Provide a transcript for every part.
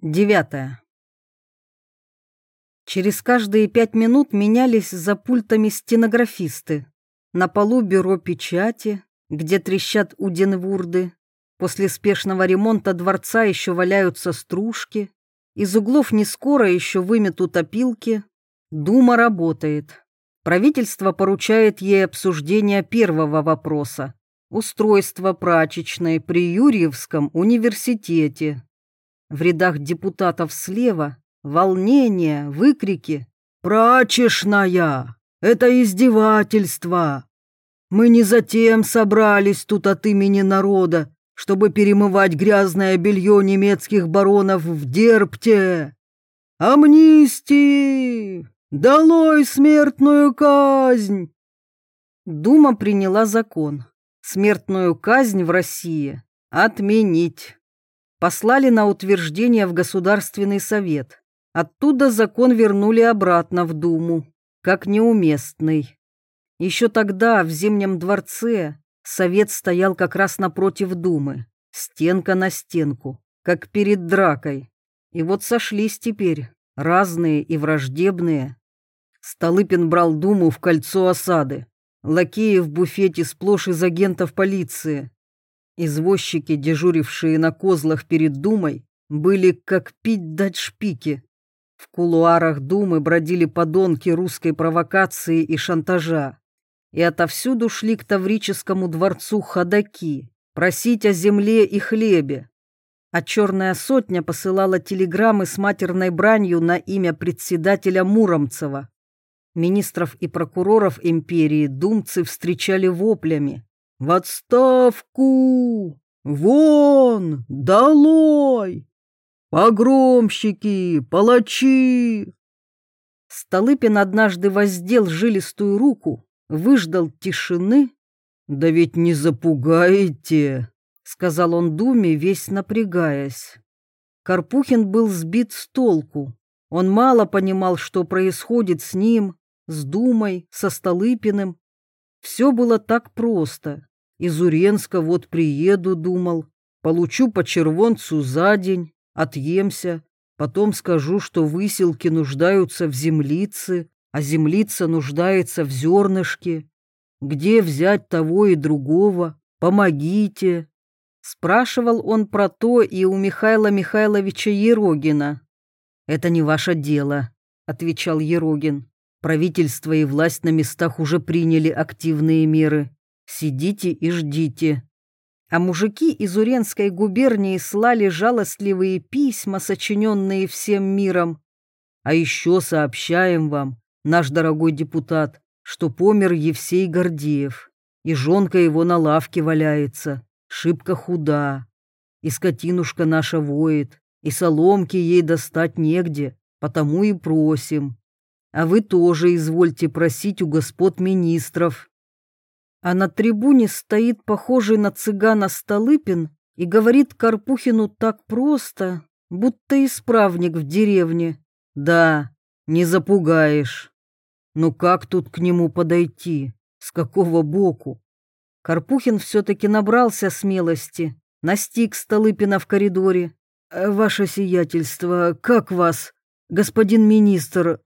Девятое. Через каждые пять минут менялись за пультами стенографисты. На полу бюро печати, где трещат уденвурды. После спешного ремонта дворца еще валяются стружки. Из углов не скоро еще выметут опилки. Дума работает. Правительство поручает ей обсуждение первого вопроса. Устройство прачечной при Юрьевском университете в рядах депутатов слева волнение, выкрики. «Прачечная! Это издевательство! Мы не затем собрались тут от имени народа, чтобы перемывать грязное белье немецких баронов в Дерпте! Амнистии! Долой смертную казнь!» Дума приняла закон. Смертную казнь в России отменить послали на утверждение в Государственный совет. Оттуда закон вернули обратно в Думу, как неуместный. Еще тогда в Зимнем дворце совет стоял как раз напротив Думы, стенка на стенку, как перед дракой. И вот сошлись теперь, разные и враждебные. Столыпин брал Думу в кольцо осады. Лакеи в буфете сплошь из агентов полиции. Извозчики, дежурившие на козлах перед Думой, были как пить дать шпики. В кулуарах Думы бродили подонки русской провокации и шантажа. И отовсюду шли к Таврическому дворцу ходаки, просить о земле и хлебе. А черная сотня посылала телеграммы с матерной бранью на имя председателя Муромцева. Министров и прокуроров империи думцы встречали воплями. В отставку! Вон! Долой! Погромщики! Палачи!» Столыпин однажды воздел жилистую руку, выждал тишины. «Да ведь не запугаете!» — сказал он Думе, весь напрягаясь. Карпухин был сбит с толку. Он мало понимал, что происходит с ним, с Думой, со Столыпиным. Все было так просто. Из Уренска вот приеду, думал, получу по червонцу за день, отъемся, потом скажу, что выселки нуждаются в землице, а землица нуждается в зернышке. Где взять того и другого? Помогите. Спрашивал он про то и у Михаила Михайловича Ерогина. «Это не ваше дело», — отвечал Ерогин. «Правительство и власть на местах уже приняли активные меры. Сидите и ждите. А мужики из Уренской губернии слали жалостливые письма, сочиненные всем миром. А еще сообщаем вам, наш дорогой депутат, что помер Евсей Гордеев, и жонка его на лавке валяется, шибко худа, и скотинушка наша воет, и соломки ей достать негде, потому и просим. А вы тоже извольте просить у господ министров, а на трибуне стоит похожий на цыгана Столыпин и говорит Карпухину так просто, будто исправник в деревне. Да, не запугаешь. Но как тут к нему подойти? С какого боку? Карпухин все-таки набрался смелости, настиг Столыпина в коридоре. «Э, «Ваше сиятельство, как вас, господин министр?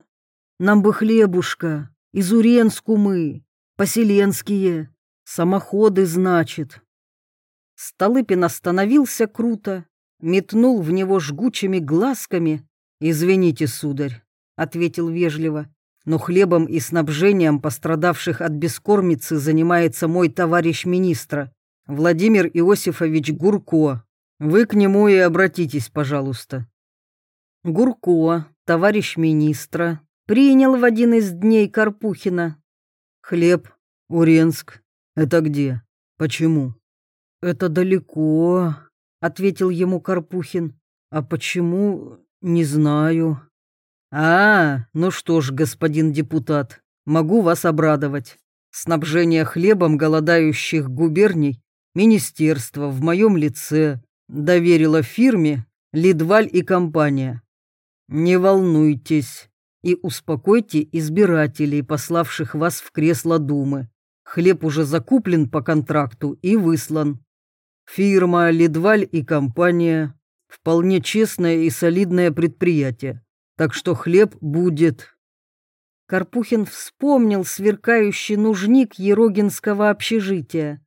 Нам бы хлебушка, из Уренску мы, Поселенские. Самоходы, значит. Столыпин остановился круто, метнул в него жгучими глазками. «Извините, сударь», — ответил вежливо, «но хлебом и снабжением пострадавших от бескормицы занимается мой товарищ министра, Владимир Иосифович Гурко. Вы к нему и обратитесь, пожалуйста». Гурко, товарищ министра, принял в один из дней Карпухина Хлеб, Уренск. Это где? Почему? Это далеко, ответил ему Карпухин. А почему, не знаю. А, ну что ж, господин депутат, могу вас обрадовать. Снабжение хлебом голодающих губерний министерство в моем лице доверило фирме Лидваль и компания. Не волнуйтесь, и успокойте избирателей, пославших вас в кресло Думы. Хлеб уже закуплен по контракту и выслан. Фирма Лидваль и компания Вполне честное и солидное предприятие. Так что хлеб будет. Карпухин вспомнил сверкающий нужник Ерогинского общежития.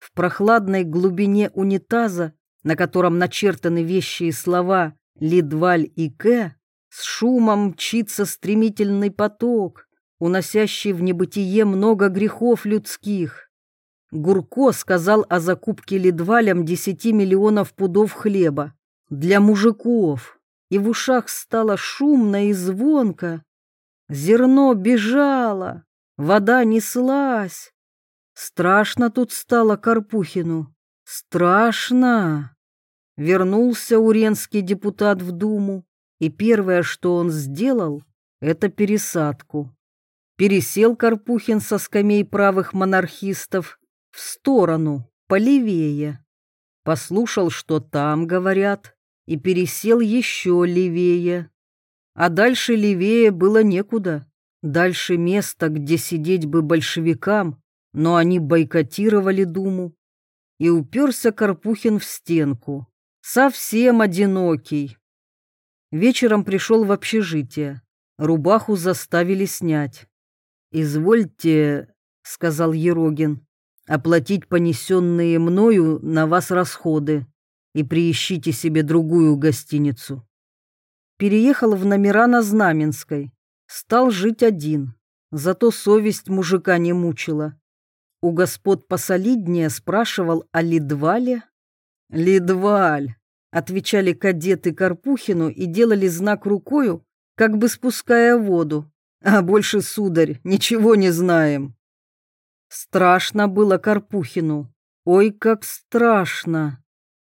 В прохладной глубине унитаза, на котором начертаны вещи и слова «Лидваль» и «К», с шумом мчится стремительный поток, уносящий в небытие много грехов людских. Гурко сказал о закупке Лидвалем 10 миллионов пудов хлеба для мужиков, и в ушах стало шумно и звонко. Зерно бежало, вода неслась. Страшно тут стало Карпухину, страшно. Вернулся уренский депутат в Думу, и первое, что он сделал, это пересадку. Пересел Карпухин со скамей правых монархистов в сторону, полевее. Послушал, что там говорят, и пересел еще левее. А дальше левее было некуда. Дальше место, где сидеть бы большевикам, но они бойкотировали Думу. И уперся Карпухин в стенку. Совсем одинокий. Вечером пришел в общежитие. Рубаху заставили снять. «Извольте», — сказал Ерогин, — «оплатить понесенные мною на вас расходы и приищите себе другую гостиницу. Переехал в номера на Знаменской, стал жить один, зато совесть мужика не мучила. У господ посолиднее спрашивал о Лидвале. «Лидваль», — отвечали кадеты Карпухину и делали знак рукою, как бы спуская воду. «А больше, сударь, ничего не знаем». Страшно было Карпухину. Ой, как страшно!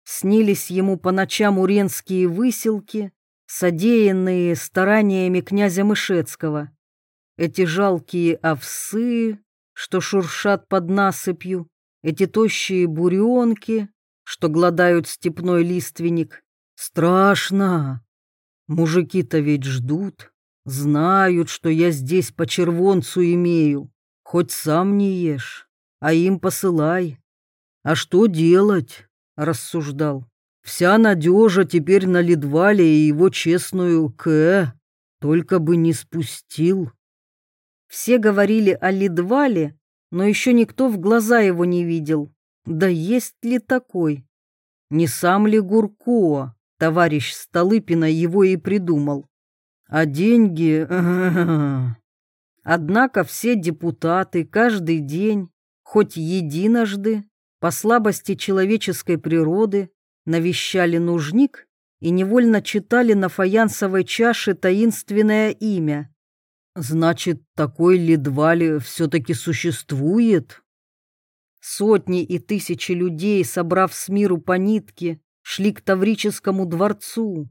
Снились ему по ночам уренские выселки, содеянные стараниями князя Мышецкого. Эти жалкие овсы, что шуршат под насыпью, эти тощие буренки, что гладают степной лиственник. Страшно! Мужики-то ведь ждут, знают, что я здесь по червонцу имею, хоть сам не ешь, а им посылай. А что делать? рассуждал. Вся надежа теперь на Лидвале и его честную К, только бы не спустил. Все говорили о Лидвале, но еще никто в глаза его не видел. Да есть ли такой? Не сам ли Гурко, товарищ Столыпина, его и придумал? А деньги... Однако все депутаты каждый день, хоть единожды, по слабости человеческой природы навещали нужник и невольно читали на фаянсовой чаше таинственное имя. Значит, такой Лидвали все-таки существует? Сотни и тысячи людей, собрав с миру по нитке, шли к Таврическому дворцу.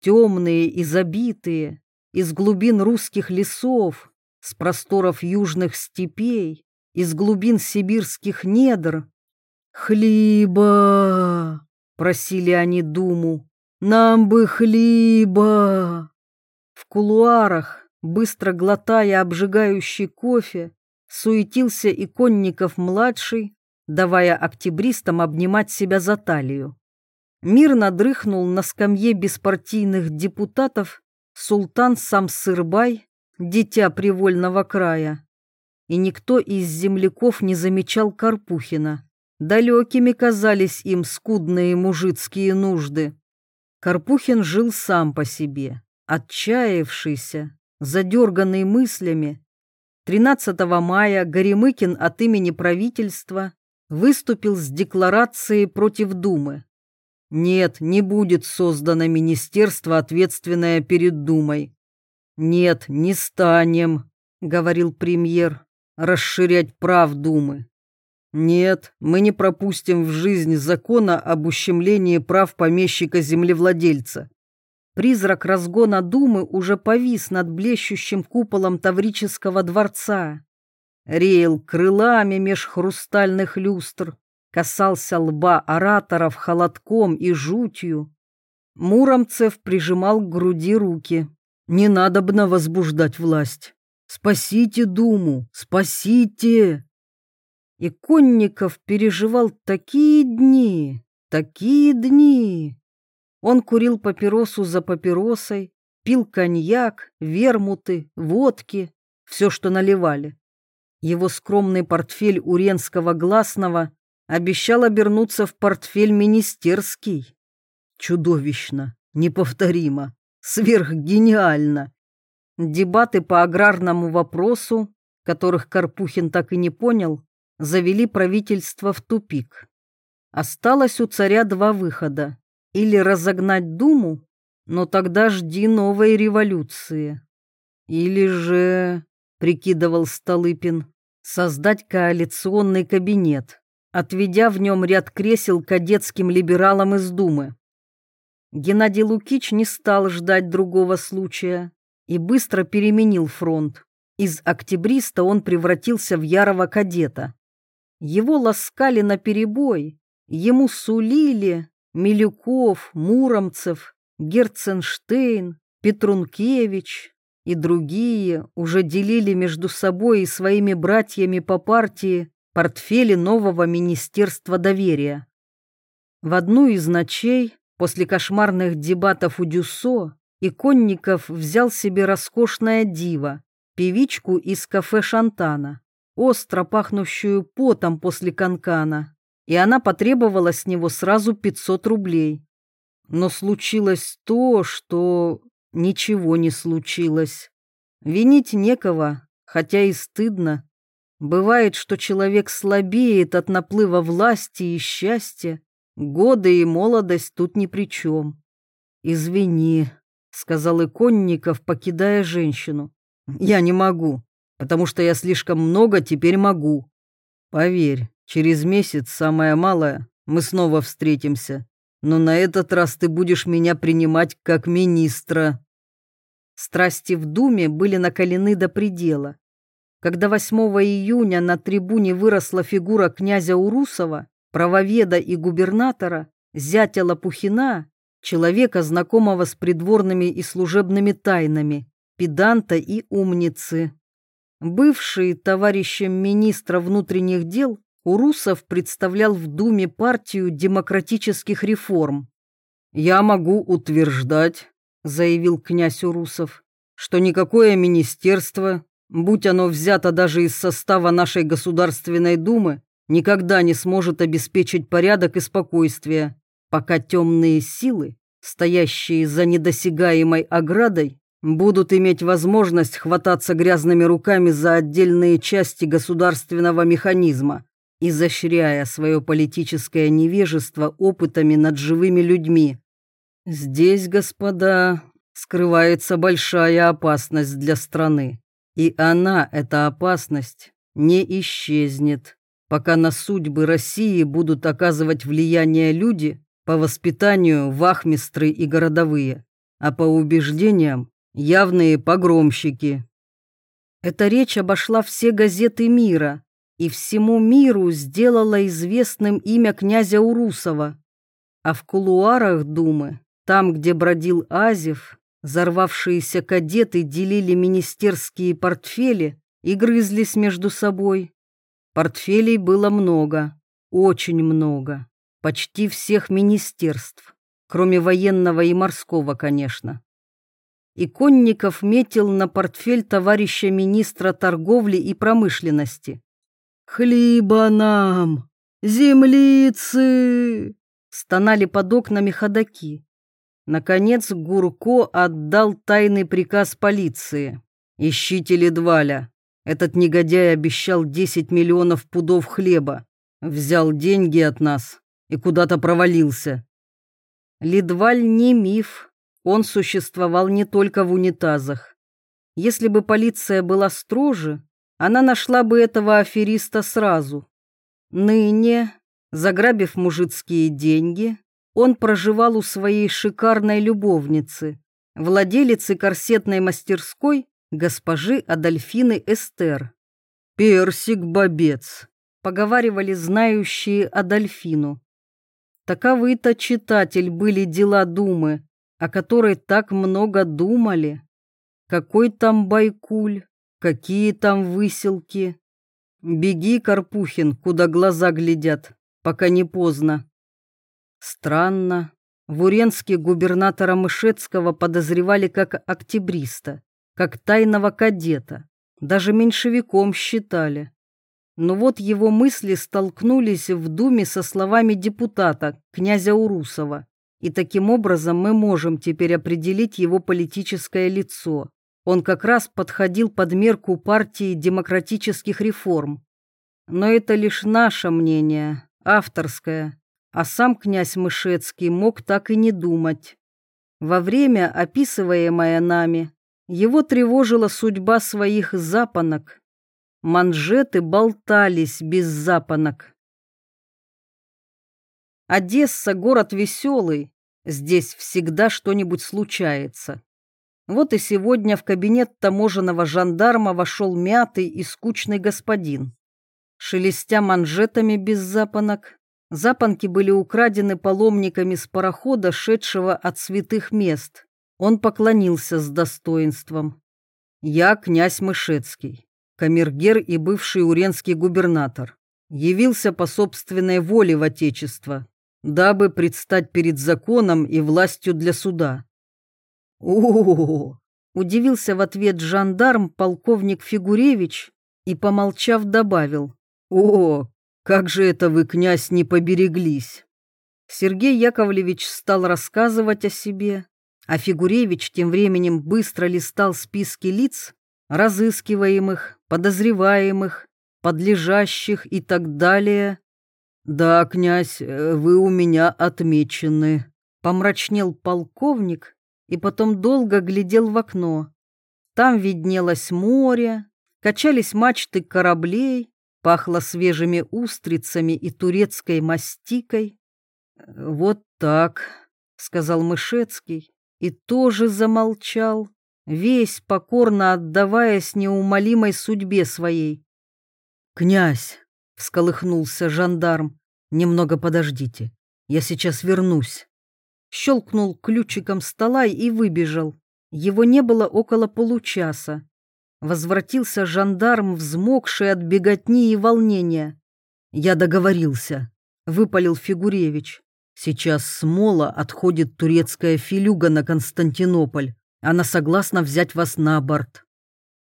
Темные и забитые, из глубин русских лесов, с просторов южных степей, из глубин сибирских недр, «Хлеба!» — просили они Думу. «Нам бы хлеба!» В кулуарах, быстро глотая обжигающий кофе, суетился Иконников-младший, давая октябристам обнимать себя за талию. Мирно дрыхнул на скамье беспартийных депутатов султан Самсырбай, дитя привольного края. И никто из земляков не замечал Карпухина. Далекими казались им скудные мужицкие нужды. Карпухин жил сам по себе, отчаявшийся, задерганный мыслями. 13 мая Горемыкин от имени правительства выступил с декларацией против Думы. Нет, не будет создано министерство, ответственное перед Думой. Нет, не станем, говорил премьер, расширять прав Думы. Нет, мы не пропустим в жизнь закона об ущемлении прав помещика-землевладельца. Призрак разгона Думы уже повис над блещущим куполом Таврического дворца. Реял крылами меж хрустальных люстр, касался лба ораторов холодком и жутью. Муромцев прижимал к груди руки. Не надобно возбуждать власть. Спасите Думу, спасите! И Конников переживал такие дни, такие дни. Он курил папиросу за папиросой, пил коньяк, вермуты, водки, все, что наливали. Его скромный портфель уренского гласного обещал обернуться в портфель министерский. Чудовищно, неповторимо, сверхгениально. Дебаты по аграрному вопросу, которых Карпухин так и не понял, завели правительство в тупик. Осталось у царя два выхода. Или разогнать Думу, но тогда жди новой революции. Или же, прикидывал Столыпин, создать коалиционный кабинет, отведя в нем ряд кресел кадетским либералам из Думы. Геннадий Лукич не стал ждать другого случая и быстро переменил фронт. Из октябриста он превратился в ярого кадета. Его ласкали на перебой, ему сулили Милюков, Муромцев, Герценштейн, Петрункевич и другие уже делили между собой и своими братьями по партии портфели нового Министерства доверия. В одну из ночей, после кошмарных дебатов у Дюссо, Иконников взял себе роскошное диво, певичку из кафе Шантана, остро пахнущую потом после канкана, и она потребовала с него сразу 500 рублей. Но случилось то, что ничего не случилось. Винить некого, хотя и стыдно. Бывает, что человек слабеет от наплыва власти и счастья. Годы и молодость тут ни при чем. «Извини», — сказал Иконников, покидая женщину. «Я не могу, потому что я слишком много теперь могу. Поверь, через месяц, самое малое, мы снова встретимся, но на этот раз ты будешь меня принимать как министра». Страсти в Думе были накалены до предела. Когда 8 июня на трибуне выросла фигура князя Урусова, правоведа и губернатора, зятя Лопухина, человека, знакомого с придворными и служебными тайнами, педанта и умницы. Бывший товарищем министра внутренних дел, Урусов представлял в Думе партию демократических реформ. «Я могу утверждать», — заявил князь Урусов, «что никакое министерство, будь оно взято даже из состава нашей Государственной Думы, никогда не сможет обеспечить порядок и спокойствие, пока темные силы, стоящие за недосягаемой оградой, будут иметь возможность хвататься грязными руками за отдельные части государственного механизма, изощряя свое политическое невежество опытами над живыми людьми. Здесь, господа, скрывается большая опасность для страны, и она, эта опасность, не исчезнет, пока на судьбы России будут оказывать влияние люди по воспитанию вахмистры и городовые, а по убеждениям явные погромщики. Эта речь обошла все газеты мира и всему миру сделала известным имя князя Урусова. А в кулуарах Думы, там, где бродил Азев, взорвавшиеся кадеты делили министерские портфели и грызлись между собой. Портфелей было много, очень много, почти всех министерств, кроме военного и морского, конечно. Иконников метил на портфель товарища министра торговли и промышленности. «Хлеба нам! Землицы!» Стонали под окнами ходаки. Наконец Гурко отдал тайный приказ полиции. «Ищите Ледваля. Этот негодяй обещал 10 миллионов пудов хлеба. Взял деньги от нас и куда-то провалился». Ледваль не миф, он существовал не только в унитазах. Если бы полиция была строже, она нашла бы этого афериста сразу. Ныне, заграбив мужицкие деньги, он проживал у своей шикарной любовницы, владелицы корсетной мастерской госпожи Адольфины Эстер. «Персик-бобец», — поговаривали знающие Адольфину. Таковы-то, читатель, были дела Думы, о которой так много думали. Какой там Байкуль, какие там выселки. Беги, Карпухин, куда глаза глядят, пока не поздно. Странно, В Уренске губернатора Мышецкого подозревали как октябриста, как тайного кадета, даже меньшевиком считали. Но вот его мысли столкнулись в Думе со словами депутата, князя Урусова, и таким образом мы можем теперь определить его политическое лицо. Он как раз подходил под мерку партии демократических реформ. Но это лишь наше мнение, авторское, а сам князь Мышецкий мог так и не думать. Во время, описываемое нами, его тревожила судьба своих запонок. Манжеты болтались без запонок. Одесса — город веселый, здесь всегда что-нибудь случается. Вот и сегодня в кабинет таможенного жандарма вошел мятый и скучный господин. Шелестя манжетами без запонок, запонки были украдены паломниками с парохода, шедшего от святых мест. Он поклонился с достоинством. «Я князь Мышецкий, камергер и бывший уренский губернатор, явился по собственной воле в Отечество, дабы предстать перед законом и властью для суда. О, удивился в ответ жандарм полковник Фигуревич и, помолчав, добавил. О, как же это вы, князь, не побереглись. Сергей Яковлевич стал рассказывать о себе, а Фигуревич тем временем быстро листал списки лиц, разыскиваемых, подозреваемых, подлежащих и так далее. «Да, князь, вы у меня отмечены», — помрачнел полковник и потом долго глядел в окно. Там виднелось море, качались мачты кораблей, пахло свежими устрицами и турецкой мастикой. «Вот так», — сказал Мышецкий и тоже замолчал, весь покорно отдаваясь неумолимой судьбе своей. «Князь!» — всколыхнулся жандарм. «Немного подождите, я сейчас вернусь». Щелкнул ключиком стола и выбежал. Его не было около получаса. Возвратился жандарм, взмокший от беготни и волнения. «Я договорился», — выпалил Фигуревич. «Сейчас с Мола отходит турецкая филюга на Константинополь. Она согласна взять вас на борт.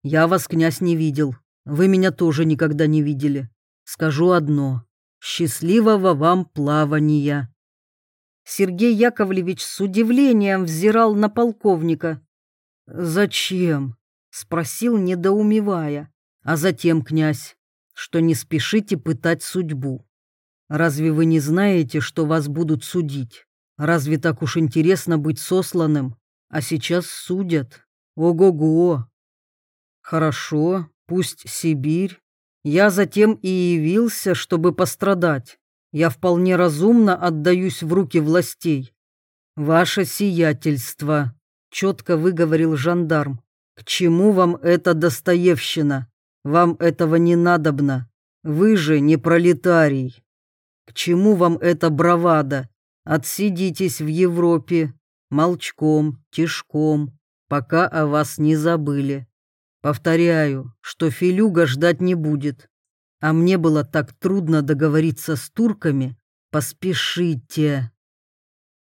Я вас, князь, не видел. Вы меня тоже никогда не видели. Скажу одно. Счастливого вам плавания. Сергей Яковлевич с удивлением взирал на полковника. «Зачем?» — спросил, недоумевая. «А затем, князь, что не спешите пытать судьбу. Разве вы не знаете, что вас будут судить? Разве так уж интересно быть сосланным? а сейчас судят. Ого-го! Хорошо, пусть Сибирь. Я затем и явился, чтобы пострадать. Я вполне разумно отдаюсь в руки властей. Ваше сиятельство, четко выговорил жандарм. К чему вам эта достоевщина? Вам этого не надобно. Вы же не пролетарий. К чему вам эта бравада? Отсидитесь в Европе, молчком, тишком, пока о вас не забыли. Повторяю, что Филюга ждать не будет. А мне было так трудно договориться с турками. Поспешите.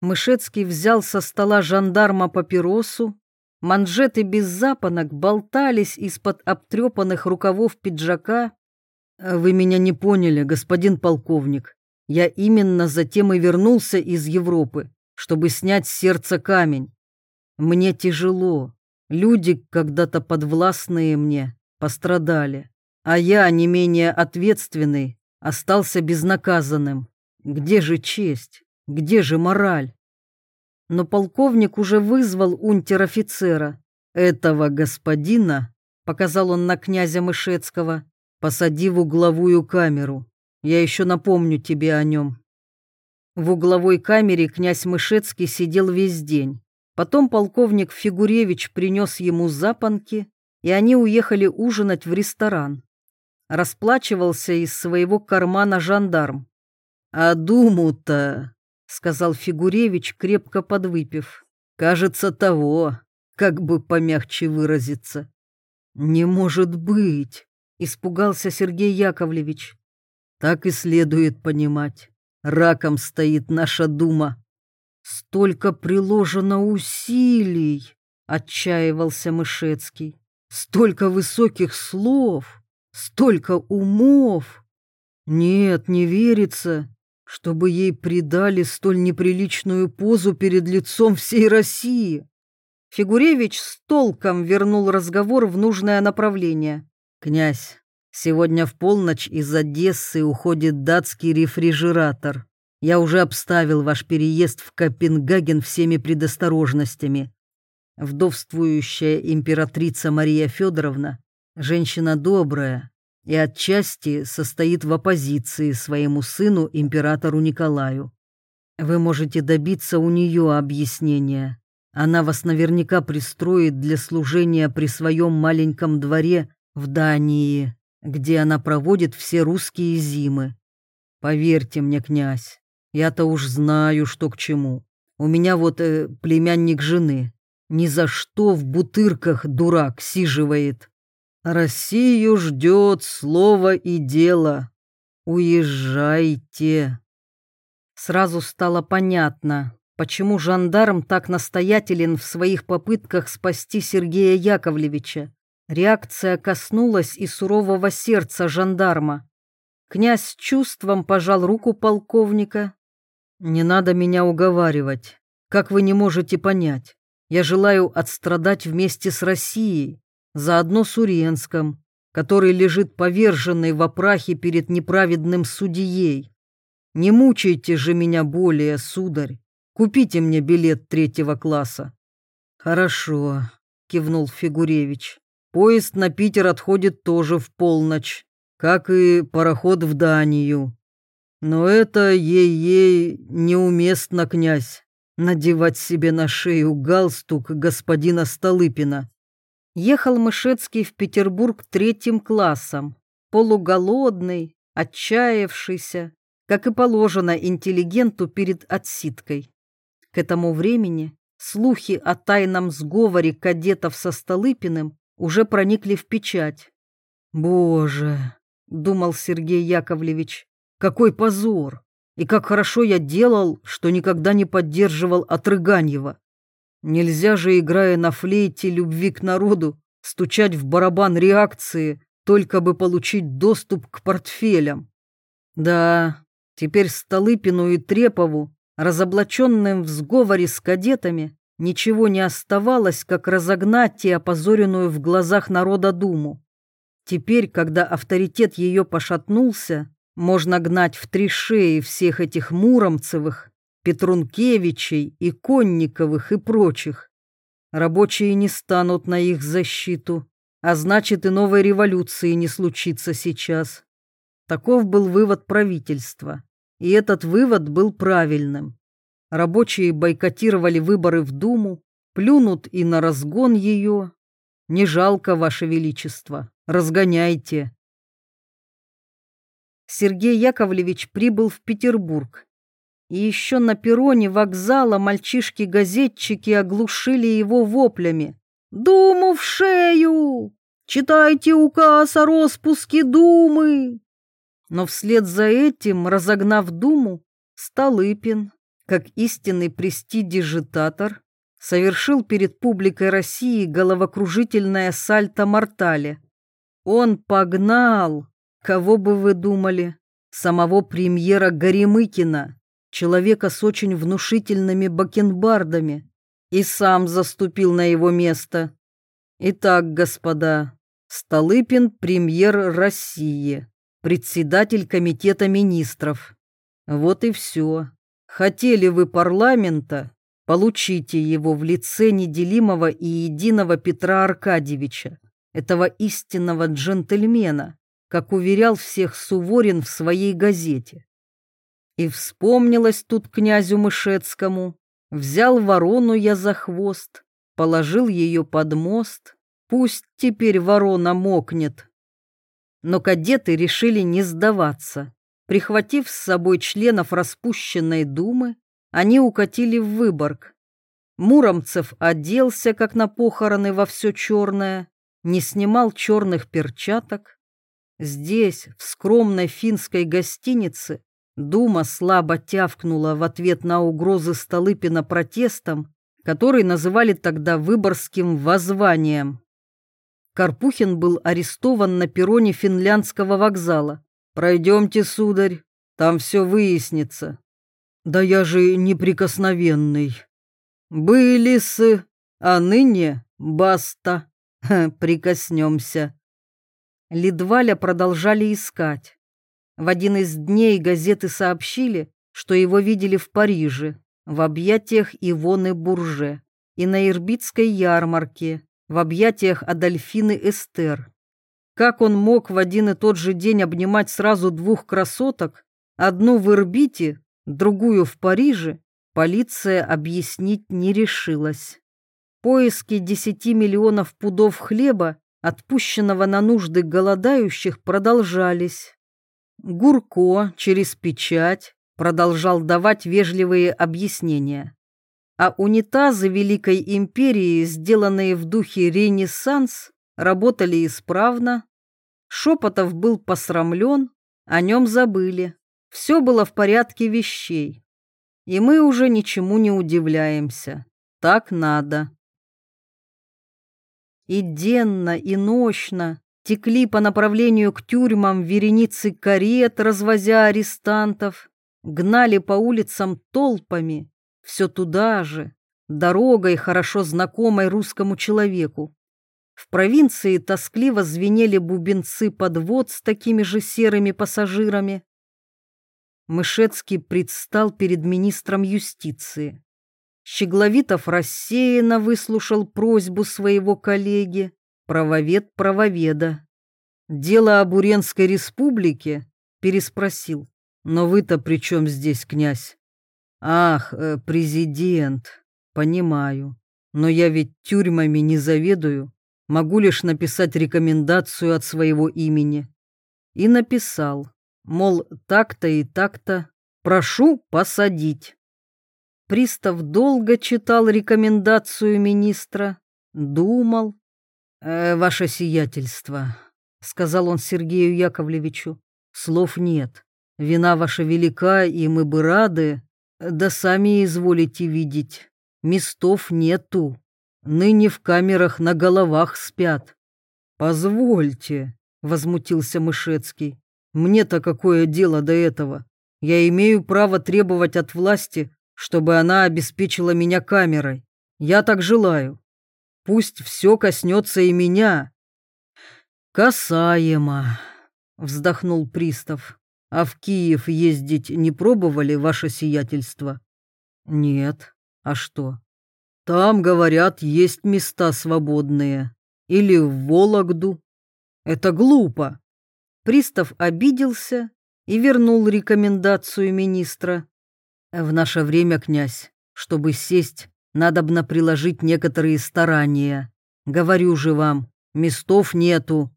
Мышецкий взял со стола жандарма папиросу. Манжеты без запонок болтались из-под обтрепанных рукавов пиджака. «Вы меня не поняли, господин полковник. Я именно затем и вернулся из Европы, чтобы снять с сердца камень. Мне тяжело. Люди, когда-то подвластные мне, пострадали. А я, не менее ответственный, остался безнаказанным. Где же честь? Где же мораль? Но полковник уже вызвал унтер-офицера. Этого господина, показал он на князя Мышецкого, посади в угловую камеру. Я еще напомню тебе о нем. В угловой камере князь Мышецкий сидел весь день. Потом полковник Фигуревич принес ему запонки, и они уехали ужинать в ресторан. Расплачивался из своего кармана жандарм. «А думу-то», — сказал Фигуревич, крепко подвыпив, — «кажется, того, как бы помягче выразиться». «Не может быть», — испугался Сергей Яковлевич. «Так и следует понимать. Раком стоит наша дума. Столько приложено усилий, отчаивался Мышецкий. Столько высоких слов, столько умов. Нет, не верится, чтобы ей придали столь неприличную позу перед лицом всей России. Фигуревич с толком вернул разговор в нужное направление. «Князь, сегодня в полночь из Одессы уходит датский рефрижератор. Я уже обставил ваш переезд в Копенгаген всеми предосторожностями. Вдовствующая императрица Мария Федоровна, женщина добрая и отчасти состоит в оппозиции своему сыну, императору Николаю. Вы можете добиться у нее объяснения. Она вас наверняка пристроит для служения при своем маленьком дворе в Дании, где она проводит все русские зимы. Поверьте мне, князь, я-то уж знаю, что к чему. У меня вот э, племянник жены. Ни за что в бутырках дурак сиживает. Россию ждет слово и дело. Уезжайте. Сразу стало понятно, почему жандарм так настоятелен в своих попытках спасти Сергея Яковлевича. Реакция коснулась и сурового сердца жандарма. Князь с чувством пожал руку полковника. «Не надо меня уговаривать. Как вы не можете понять? Я желаю отстрадать вместе с Россией, заодно с Уренском, который лежит поверженный в опрахе перед неправедным судьей. Не мучайте же меня более, сударь. Купите мне билет третьего класса». «Хорошо», — кивнул Фигуревич. «Поезд на Питер отходит тоже в полночь, как и пароход в Данию. Но это ей-ей неуместно, князь, надевать себе на шею галстук господина Столыпина». Ехал Мышецкий в Петербург третьим классом, полуголодный, отчаявшийся, как и положено интеллигенту перед отсидкой. К этому времени слухи о тайном сговоре кадетов со Столыпиным уже проникли в печать. «Боже!» — думал Сергей Яковлевич. «Какой позор! И как хорошо я делал, что никогда не поддерживал Отрыганьева. Нельзя же, играя на флейте любви к народу, стучать в барабан реакции, только бы получить доступ к портфелям. Да, теперь Столыпину и Трепову Разоблаченным в сговоре с кадетами ничего не оставалось, как разогнать и опозоренную в глазах народа Думу. Теперь, когда авторитет ее пошатнулся, можно гнать в три шеи всех этих Муромцевых, Петрункевичей и Конниковых и прочих. Рабочие не станут на их защиту, а значит и новой революции не случится сейчас. Таков был вывод правительства. И этот вывод был правильным. Рабочие бойкотировали выборы в Думу, плюнут и на разгон ее. Не жалко, Ваше Величество, разгоняйте. Сергей Яковлевич прибыл в Петербург. Еще на перроне вокзала мальчишки-газетчики оглушили его воплями. «Думу в шею! Читайте указ о распуске Думы!» Но вслед за этим, разогнав думу, Столыпин, как истинный престидижитатор, совершил перед публикой России головокружительное сальто-мортале. Он погнал, кого бы вы думали, самого премьера Горемыкина, человека с очень внушительными бакенбардами, и сам заступил на его место. Итак, господа, Столыпин премьер России председатель комитета министров. Вот и все. Хотели вы парламента, получите его в лице неделимого и единого Петра Аркадьевича, этого истинного джентльмена, как уверял всех Суворин в своей газете. И вспомнилось тут князю Мышецкому, взял ворону я за хвост, положил ее под мост, пусть теперь ворона мокнет. Но кадеты решили не сдаваться. Прихватив с собой членов распущенной думы, они укатили в Выборг. Муромцев оделся, как на похороны, во все черное, не снимал черных перчаток. Здесь, в скромной финской гостинице, Дума слабо тявкнула в ответ на угрозы Столыпина протестом, который называли тогда выборским воззванием. Карпухин был арестован на перроне финляндского вокзала. «Пройдемте, сударь, там все выяснится». «Да я же неприкосновенный». «Были с, а ныне баста. Прикоснемся». Лидваля продолжали искать. В один из дней газеты сообщили, что его видели в Париже, в объятиях Ивоны Бурже и на Ирбитской ярмарке, в объятиях Адольфины Эстер. Как он мог в один и тот же день обнимать сразу двух красоток, одну в Ирбите, другую в Париже, полиция объяснить не решилась. Поиски десяти миллионов пудов хлеба отпущенного на нужды голодающих, продолжались. Гурко через печать продолжал давать вежливые объяснения. А унитазы Великой Империи, сделанные в духе Ренессанс, работали исправно. Шепотов был посрамлен, о нем забыли. Все было в порядке вещей. И мы уже ничему не удивляемся. Так надо и денно, и нощно текли по направлению к тюрьмам вереницы карет, развозя арестантов, гнали по улицам толпами, все туда же, дорогой, хорошо знакомой русскому человеку. В провинции тоскливо звенели бубенцы подвод с такими же серыми пассажирами. Мышецкий предстал перед министром юстиции. Щегловитов рассеянно выслушал просьбу своего коллеги, правовед правоведа. «Дело об Уренской республике?» — переспросил. «Но вы-то при чем здесь, князь?» «Ах, э, президент, понимаю. Но я ведь тюрьмами не заведую. Могу лишь написать рекомендацию от своего имени». И написал, мол, так-то и так-то, прошу посадить. Пристав долго читал рекомендацию министра, думал. «Э, «Ваше сиятельство», — сказал он Сергею Яковлевичу, — «слов нет. Вина ваша велика, и мы бы рады, да сами изволите видеть. Местов нету. Ныне в камерах на головах спят». «Позвольте», — возмутился Мышецкий, — «мне-то какое дело до этого? Я имею право требовать от власти, чтобы она обеспечила меня камерой. Я так желаю. Пусть все коснется и меня. Касаемо, вздохнул пристав. А в Киев ездить не пробовали, ваше сиятельство? Нет. А что? Там, говорят, есть места свободные. Или в Вологду. Это глупо. Пристав обиделся и вернул рекомендацию министра. В наше время, князь, чтобы сесть, надобно приложить некоторые старания. Говорю же вам, местов нету.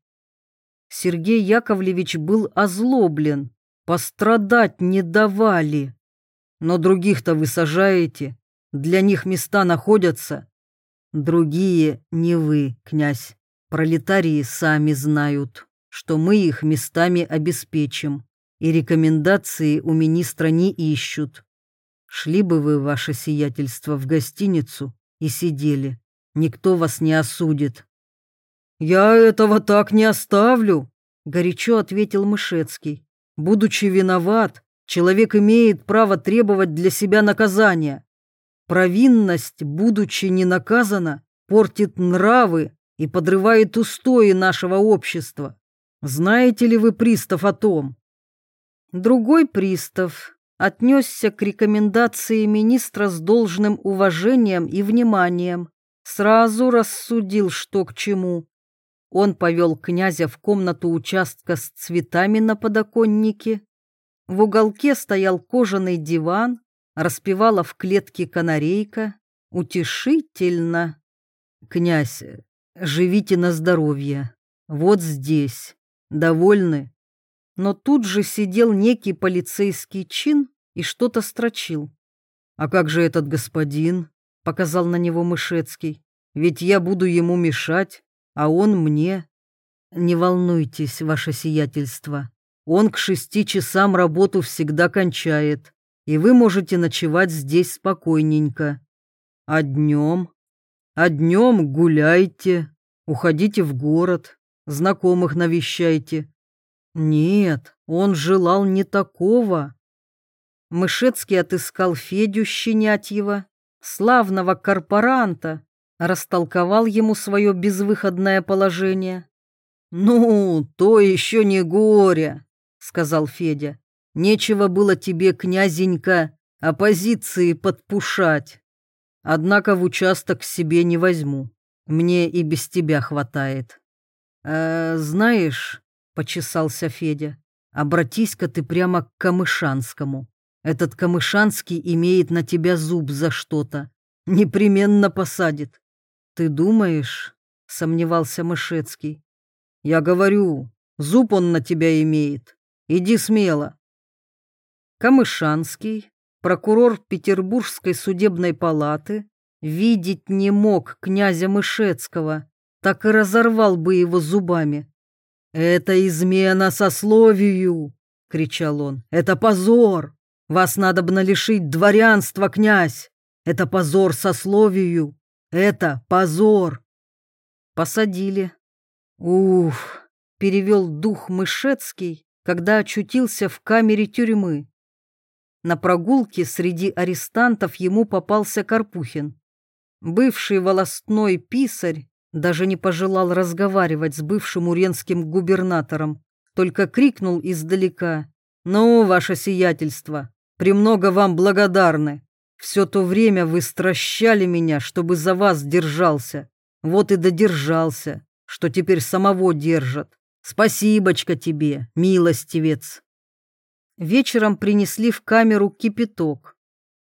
Сергей Яковлевич был озлоблен, пострадать не давали. Но других-то вы сажаете, для них места находятся. Другие не вы, князь. Пролетарии сами знают, что мы их местами обеспечим, и рекомендации у министра не ищут. Шли бы вы, ваше сиятельство, в гостиницу и сидели. Никто вас не осудит. «Я этого так не оставлю», — горячо ответил Мышецкий. «Будучи виноват, человек имеет право требовать для себя наказания. Провинность, будучи не наказана, портит нравы и подрывает устои нашего общества. Знаете ли вы, пристав, о том?» Другой пристав, отнесся к рекомендации министра с должным уважением и вниманием, сразу рассудил, что к чему. Он повел князя в комнату участка с цветами на подоконнике. В уголке стоял кожаный диван, распевала в клетке канарейка. Утешительно. «Князь, живите на здоровье. Вот здесь. Довольны?» но тут же сидел некий полицейский чин и что-то строчил. «А как же этот господин?» — показал на него Мышецкий. «Ведь я буду ему мешать, а он мне». «Не волнуйтесь, ваше сиятельство. Он к шести часам работу всегда кончает, и вы можете ночевать здесь спокойненько. А днем? А днем гуляйте, уходите в город, знакомых навещайте. Нет, он желал не такого. Мышецкий отыскал Федю Щенятьева, славного корпоранта, растолковал ему свое безвыходное положение. «Ну, то еще не горе», — сказал Федя. «Нечего было тебе, князенька, оппозиции подпушать. Однако в участок себе не возьму. Мне и без тебя хватает». «Э, «Знаешь», — почесался Федя, — «обратись-ка ты прямо к Камышанскому. Этот Камышанский имеет на тебя зуб за что-то. Непременно посадит. «Ты думаешь?» — сомневался Мышецкий. «Я говорю, зуб он на тебя имеет. Иди смело». Камышанский, прокурор Петербургской судебной палаты, видеть не мог князя Мышецкого, так и разорвал бы его зубами. «Это измена сословию!» — кричал он. «Это позор! Вас надо бы лишить дворянства, князь! Это позор сословию! Это позор. Посадили. Уф, перевел дух Мышецкий, когда очутился в камере тюрьмы. На прогулке среди арестантов ему попался Карпухин. Бывший волостной писарь даже не пожелал разговаривать с бывшим уренским губернатором, только крикнул издалека «Ну, ваше сиятельство, премного вам благодарны. Все то время вы стращали меня, чтобы за вас держался. Вот и додержался, что теперь самого держат. Спасибочка тебе, милостивец. Вечером принесли в камеру кипяток.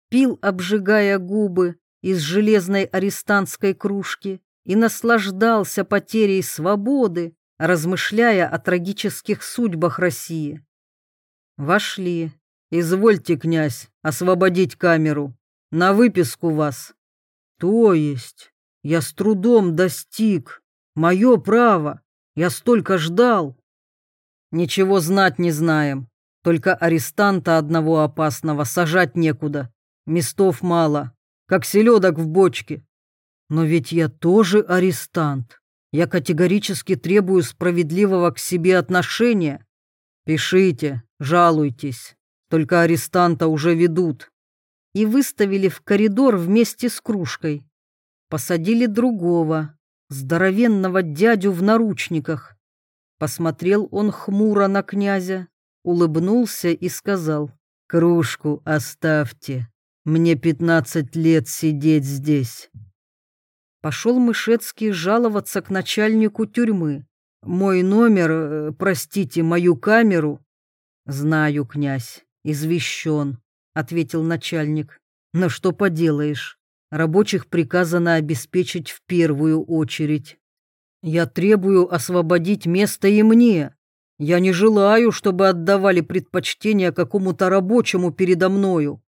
Пил, обжигая губы, из железной арестантской кружки и наслаждался потерей свободы, размышляя о трагических судьбах России. Вошли. «Извольте, князь, освободить камеру. На выписку вас. То есть я с трудом достиг. Мое право. Я столько ждал. Ничего знать не знаем. Только арестанта одного опасного сажать некуда. Местов мало. Как селедок в бочке. Но ведь я тоже арестант. Я категорически требую справедливого к себе отношения. Пишите, жалуйтесь. Только арестанта уже ведут и выставили в коридор вместе с кружкой. Посадили другого, здоровенного дядю в наручниках. Посмотрел он хмуро на князя, улыбнулся и сказал, «Кружку оставьте, мне пятнадцать лет сидеть здесь». Пошел Мышецкий жаловаться к начальнику тюрьмы. «Мой номер, э, простите, мою камеру?» «Знаю, князь, извещен ответил начальник. Но что поделаешь, рабочих приказано обеспечить в первую очередь. Я требую освободить место и мне. Я не желаю, чтобы отдавали предпочтение какому-то рабочему передо мною.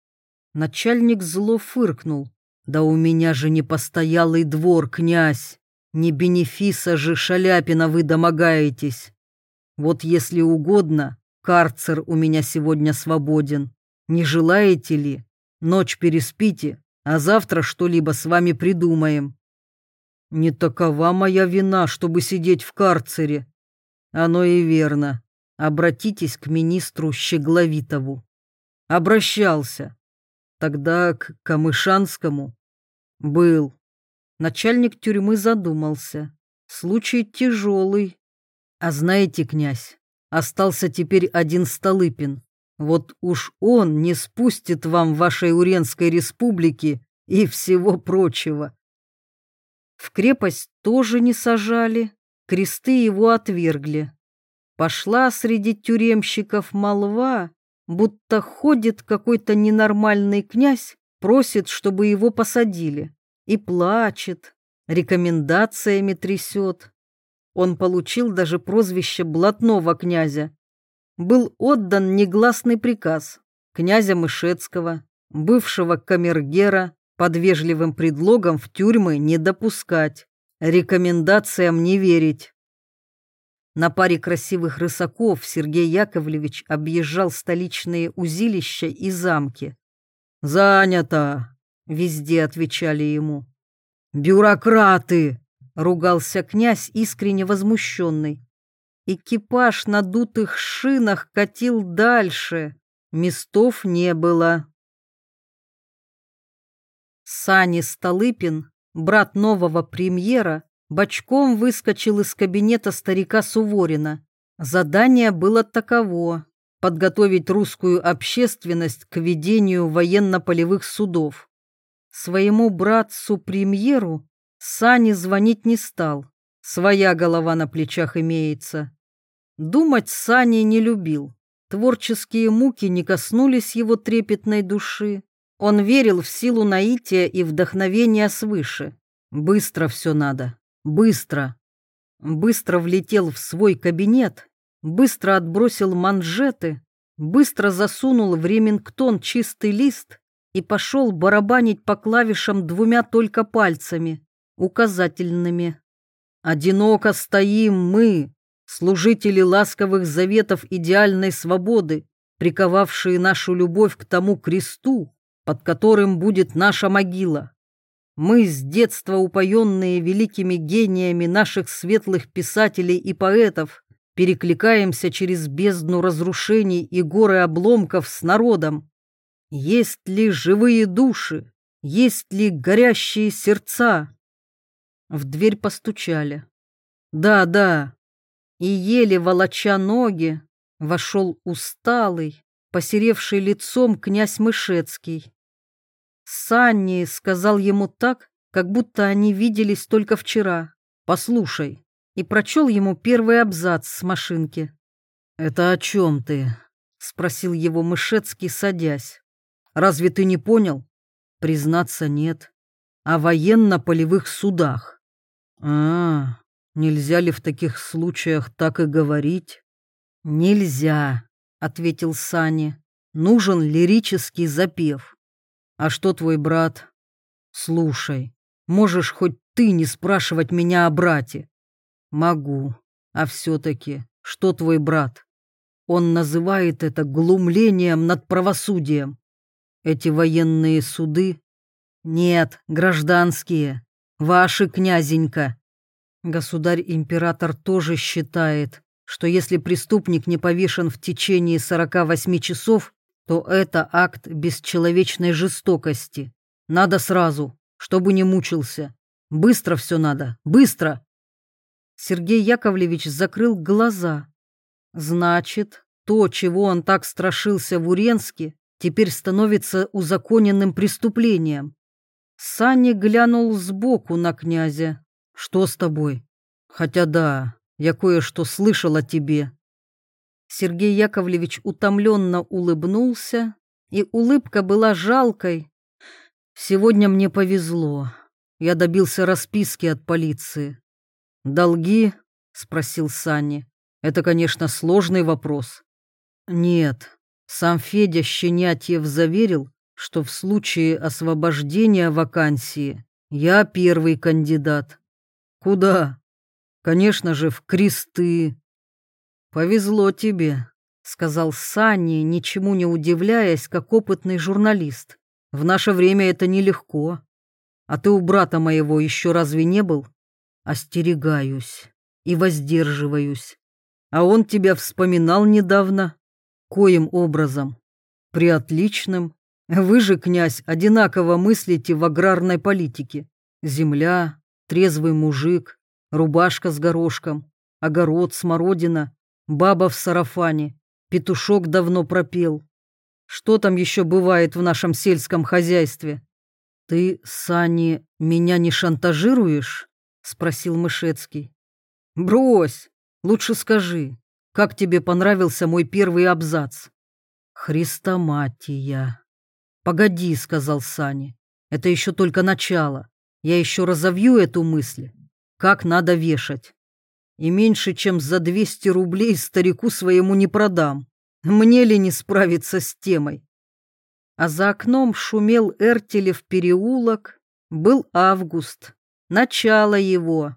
Начальник зло фыркнул. Да у меня же не постоялый двор, князь. Не бенефиса же Шаляпина вы домогаетесь. Вот если угодно, карцер у меня сегодня свободен. Не желаете ли? Ночь переспите, а завтра что-либо с вами придумаем. Не такова моя вина, чтобы сидеть в карцере. Оно и верно. Обратитесь к министру Щегловитову. Обращался. Тогда к Камышанскому. Был. Начальник тюрьмы задумался. Случай тяжелый. А знаете, князь, остался теперь один Столыпин. Вот уж он не спустит вам вашей Уренской республики и всего прочего. В крепость тоже не сажали, кресты его отвергли. Пошла среди тюремщиков молва, будто ходит какой-то ненормальный князь, просит, чтобы его посадили, и плачет, рекомендациями трясет. Он получил даже прозвище блатного князя был отдан негласный приказ князя Мышецкого, бывшего камергера, под вежливым предлогом в тюрьмы не допускать, рекомендациям не верить. На паре красивых рысаков Сергей Яковлевич объезжал столичные узилища и замки. «Занято!» — везде отвечали ему. «Бюрократы!» — ругался князь, искренне возмущенный. Экипаж на дутых шинах катил дальше. Местов не было. Сани Столыпин, брат нового премьера, бочком выскочил из кабинета старика Суворина. Задание было таково – подготовить русскую общественность к ведению военно-полевых судов. Своему братцу-премьеру Сани звонить не стал, своя голова на плечах имеется. Думать Сани не любил, творческие муки не коснулись его трепетной души. Он верил в силу наития и вдохновения свыше. Быстро все надо, быстро. Быстро влетел в свой кабинет, быстро отбросил манжеты, быстро засунул в ремингтон чистый лист и пошел барабанить по клавишам двумя только пальцами, указательными. Одиноко стоим мы, служители ласковых заветов идеальной свободы, приковавшие нашу любовь к тому кресту, под которым будет наша могила. Мы с детства упоенные великими гениями наших светлых писателей и поэтов перекликаемся через бездну разрушений и горы обломков с народом. Есть ли живые души? Есть ли горящие сердца? В дверь постучали. Да, да. И еле волоча ноги вошел усталый, посеревший лицом князь Мышецкий. Санни сказал ему так, как будто они виделись только вчера. «Послушай», и прочел ему первый абзац с машинки. «Это о чем ты?» — спросил его Мышецкий, садясь. «Разве ты не понял?» «Признаться, нет. О военно-полевых судах». «А, нельзя ли в таких случаях так и говорить?» «Нельзя», — ответил Сани. «Нужен лирический запев». А что твой брат? Слушай, можешь хоть ты не спрашивать меня о брате? Могу. А все-таки, что твой брат? Он называет это глумлением над правосудием. Эти военные суды? Нет, гражданские. Ваши, князенька. Государь-император тоже считает, что если преступник не повешен в течение 48 часов, то это акт бесчеловечной жестокости. Надо сразу, чтобы не мучился. Быстро все надо, быстро. Сергей Яковлевич закрыл глаза. Значит, то, чего он так страшился в Уренске, теперь становится узаконенным преступлением. Саня глянул сбоку на князя. «Что с тобой?» «Хотя да, я кое-что слышал о тебе. Сергей Яковлевич утомленно улыбнулся, и улыбка была жалкой. «Сегодня мне повезло. Я добился расписки от полиции». «Долги?» — спросил Санни. «Это, конечно, сложный вопрос». «Нет, сам Федя Щенятьев заверил, что в случае освобождения вакансии я первый кандидат». «Куда?» «Конечно же, в кресты, «Повезло тебе», — сказал Санни, ничему не удивляясь, как опытный журналист. «В наше время это нелегко. А ты у брата моего еще разве не был? Остерегаюсь и воздерживаюсь. А он тебя вспоминал недавно. Коим образом? При отличном. Вы же, князь, одинаково мыслите в аграрной политике. Земля, трезвый мужик, рубашка с горошком, огород, смородина, баба в сарафане, петушок давно пропел. Что там еще бывает в нашем сельском хозяйстве? Ты, Сани, меня не шантажируешь? Спросил Мышецкий. Брось, лучше скажи, как тебе понравился мой первый абзац? Христоматия. Погоди, сказал Сани, это еще только начало. Я еще разовью эту мысль. Как надо вешать и меньше, чем за 200 рублей старику своему не продам. Мне ли не справиться с темой? А за окном шумел Эртелев переулок. Был август, начало его.